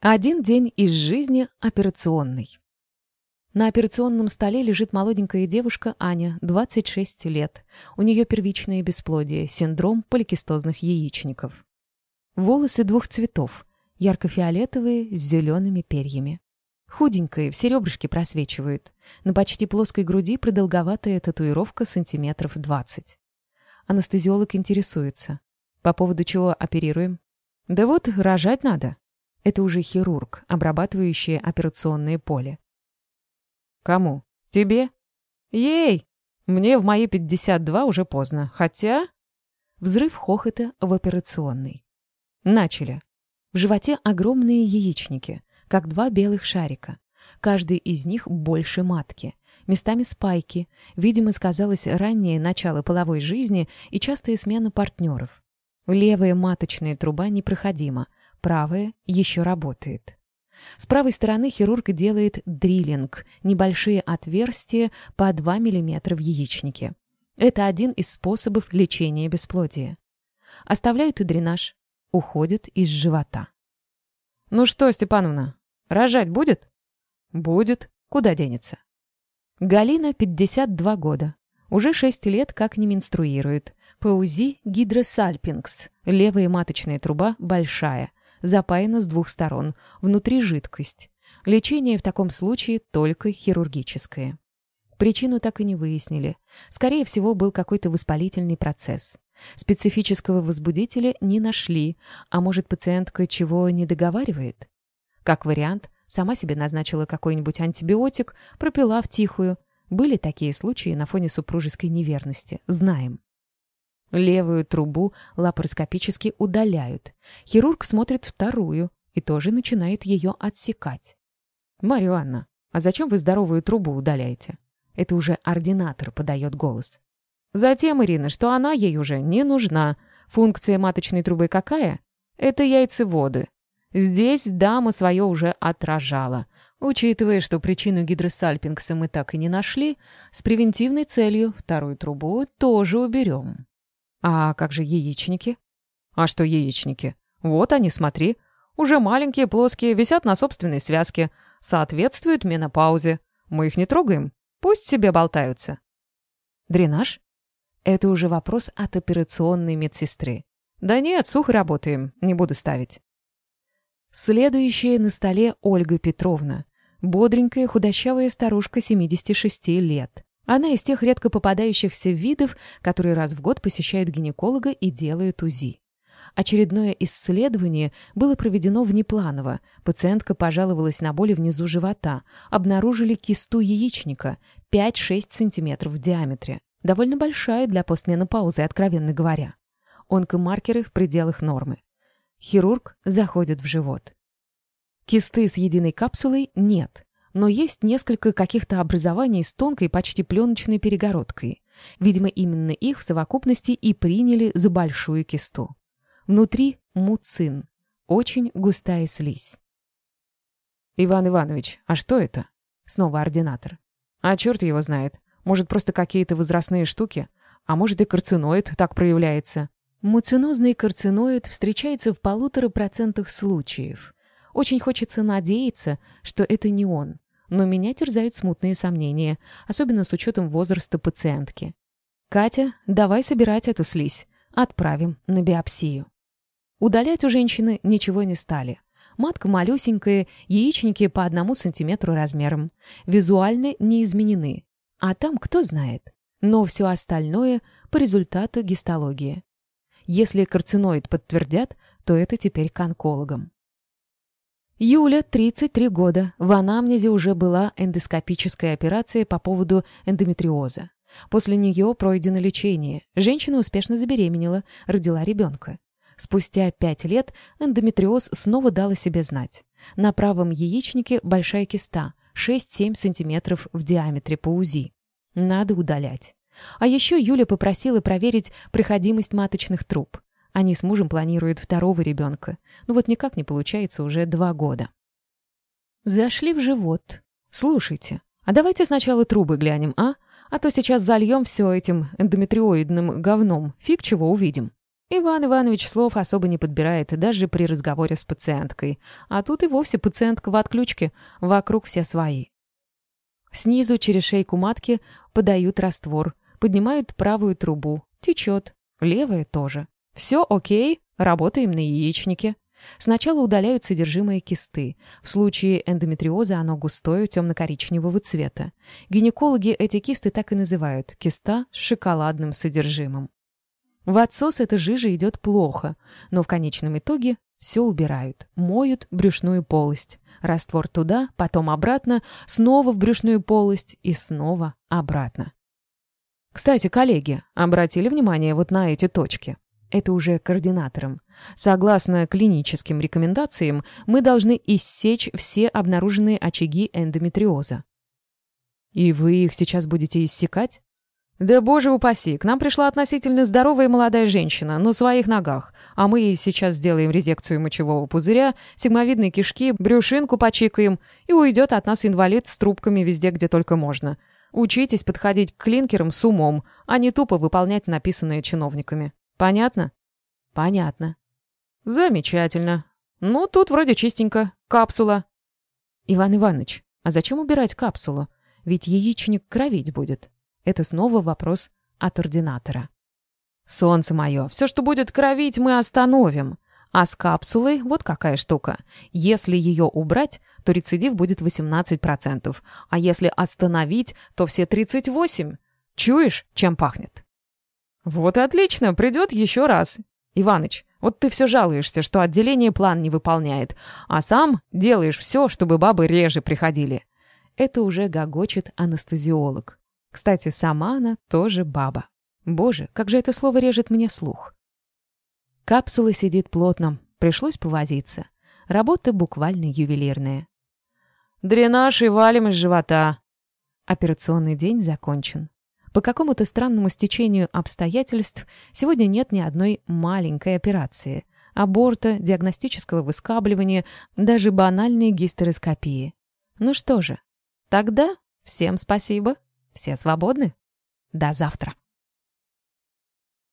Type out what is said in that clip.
Один день из жизни операционной. На операционном столе лежит молоденькая девушка Аня, 26 лет. У нее первичное бесплодие, синдром поликистозных яичников. Волосы двух цветов, ярко-фиолетовые с зелеными перьями. Худенькие, все ребрышки просвечивают. На почти плоской груди продолговатая татуировка сантиметров 20. Анестезиолог интересуется. По поводу чего оперируем? Да вот, рожать надо. Это уже хирург, обрабатывающий операционное поле. «Кому? Тебе?» «Ей! Мне в мои 52 уже поздно. Хотя...» Взрыв хохота в операционной. Начали. В животе огромные яичники, как два белых шарика. Каждый из них больше матки. Местами спайки. Видимо, сказалось раннее начало половой жизни и частая смена партнеров. Левая маточная труба непроходима, правая еще работает. С правой стороны хирург делает дриллинг, небольшие отверстия по 2 мм в яичнике. Это один из способов лечения бесплодия. Оставляют и дренаж, уходит из живота. «Ну что, Степановна, рожать будет?» «Будет. Куда денется?» Галина, 52 года. Уже 6 лет как не менструирует. По УЗИ гидросальпингс. Левая маточная труба большая запаяна с двух сторон, внутри жидкость. Лечение в таком случае только хирургическое. Причину так и не выяснили. Скорее всего, был какой-то воспалительный процесс. Специфического возбудителя не нашли, а может, пациентка чего не договаривает? Как вариант, сама себе назначила какой-нибудь антибиотик, пропила в тихую. Были такие случаи на фоне супружеской неверности, знаем. Левую трубу лапароскопически удаляют. Хирург смотрит вторую и тоже начинает ее отсекать. «Марья Ивановна, а зачем вы здоровую трубу удаляете?» Это уже ординатор подает голос. Затем, Ирина, что она ей уже не нужна. Функция маточной трубы какая? Это яйцеводы. Здесь дама свое уже отражала. Учитывая, что причину гидросальпингса мы так и не нашли, с превентивной целью вторую трубу тоже уберем. А как же яичники? А что яичники? Вот они, смотри. Уже маленькие, плоские, висят на собственной связке. Соответствуют менопаузе. Мы их не трогаем. Пусть себе болтаются. Дренаж? Это уже вопрос от операционной медсестры. Да нет, сухо работаем. Не буду ставить. Следующая на столе Ольга Петровна. Бодренькая, худощавая старушка 76 лет. Она из тех редко попадающихся видов, которые раз в год посещают гинеколога и делают УЗИ. Очередное исследование было проведено внепланово. Пациентка пожаловалась на боли внизу живота. Обнаружили кисту яичника 5-6 см в диаметре. Довольно большая для постменопаузы, откровенно говоря. Онкомаркеры в пределах нормы. Хирург заходит в живот. Кисты с единой капсулой нет но есть несколько каких-то образований с тонкой, почти пленочной перегородкой. Видимо, именно их в совокупности и приняли за большую кисту. Внутри муцин, очень густая слизь. «Иван Иванович, а что это?» Снова ординатор. «А черт его знает. Может, просто какие-то возрастные штуки? А может, и карциноид так проявляется?» Муцинозный карциноид встречается в полутора процентах случаев. Очень хочется надеяться, что это не он но меня терзают смутные сомнения, особенно с учетом возраста пациентки. «Катя, давай собирать эту слизь. Отправим на биопсию». Удалять у женщины ничего не стали. Матка малюсенькая, яичники по одному сантиметру размером. Визуально не изменены. А там кто знает. Но все остальное по результату гистологии. Если карциноид подтвердят, то это теперь к онкологам. Юля, 33 года. В анамнезе уже была эндоскопическая операция по поводу эндометриоза. После нее пройдено лечение. Женщина успешно забеременела, родила ребенка. Спустя пять лет эндометриоз снова дал о себе знать. На правом яичнике большая киста, 6-7 см в диаметре по УЗИ. Надо удалять. А еще Юля попросила проверить проходимость маточных труб. Они с мужем планируют второго ребенка. Но вот никак не получается уже два года. Зашли в живот. Слушайте, а давайте сначала трубы глянем, а? А то сейчас зальем все этим эндометриоидным говном. Фиг чего увидим. Иван Иванович слов особо не подбирает даже при разговоре с пациенткой. А тут и вовсе пациентка в отключке, вокруг все свои. Снизу через шейку матки подают раствор, поднимают правую трубу, течет, левая тоже. Все окей, работаем на яичнике. Сначала удаляют содержимое кисты. В случае эндометриоза оно густое, темно-коричневого цвета. Гинекологи эти кисты так и называют – киста с шоколадным содержимым. В отсос эта жижа идет плохо, но в конечном итоге все убирают, моют брюшную полость. Раствор туда, потом обратно, снова в брюшную полость и снова обратно. Кстати, коллеги, обратили внимание вот на эти точки? Это уже координатором. Согласно клиническим рекомендациям, мы должны иссечь все обнаруженные очаги эндометриоза. И вы их сейчас будете иссекать? «Да боже упаси, к нам пришла относительно здоровая молодая женщина, на своих ногах, а мы ей сейчас сделаем резекцию мочевого пузыря, сигмовидной кишки, брюшинку почикаем, и уйдет от нас инвалид с трубками везде, где только можно. Учитесь подходить к клинкерам с умом, а не тупо выполнять написанное чиновниками. Понятно?» «Понятно». «Замечательно. Ну, тут вроде чистенько. Капсула». «Иван Иванович, а зачем убирать капсулу? Ведь яичник кровить будет». Это снова вопрос от ординатора. «Солнце мое, все, что будет кровить, мы остановим. А с капсулой вот какая штука. Если ее убрать, то рецидив будет 18%, а если остановить, то все 38%. Чуешь, чем пахнет?» «Вот и отлично, придет еще раз. Иваныч, вот ты все жалуешься, что отделение план не выполняет, а сам делаешь все, чтобы бабы реже приходили». Это уже гогочет анестезиолог. Кстати, сама она тоже баба. Боже, как же это слово режет мне слух. Капсула сидит плотно, пришлось повозиться. Работа буквально ювелирная. «Дренаж и валим из живота». Операционный день закончен. По какому-то странному стечению обстоятельств сегодня нет ни одной маленькой операции. Аборта, диагностического выскабливания, даже банальной гистероскопии. Ну что же, тогда всем спасибо. Все свободны? До завтра.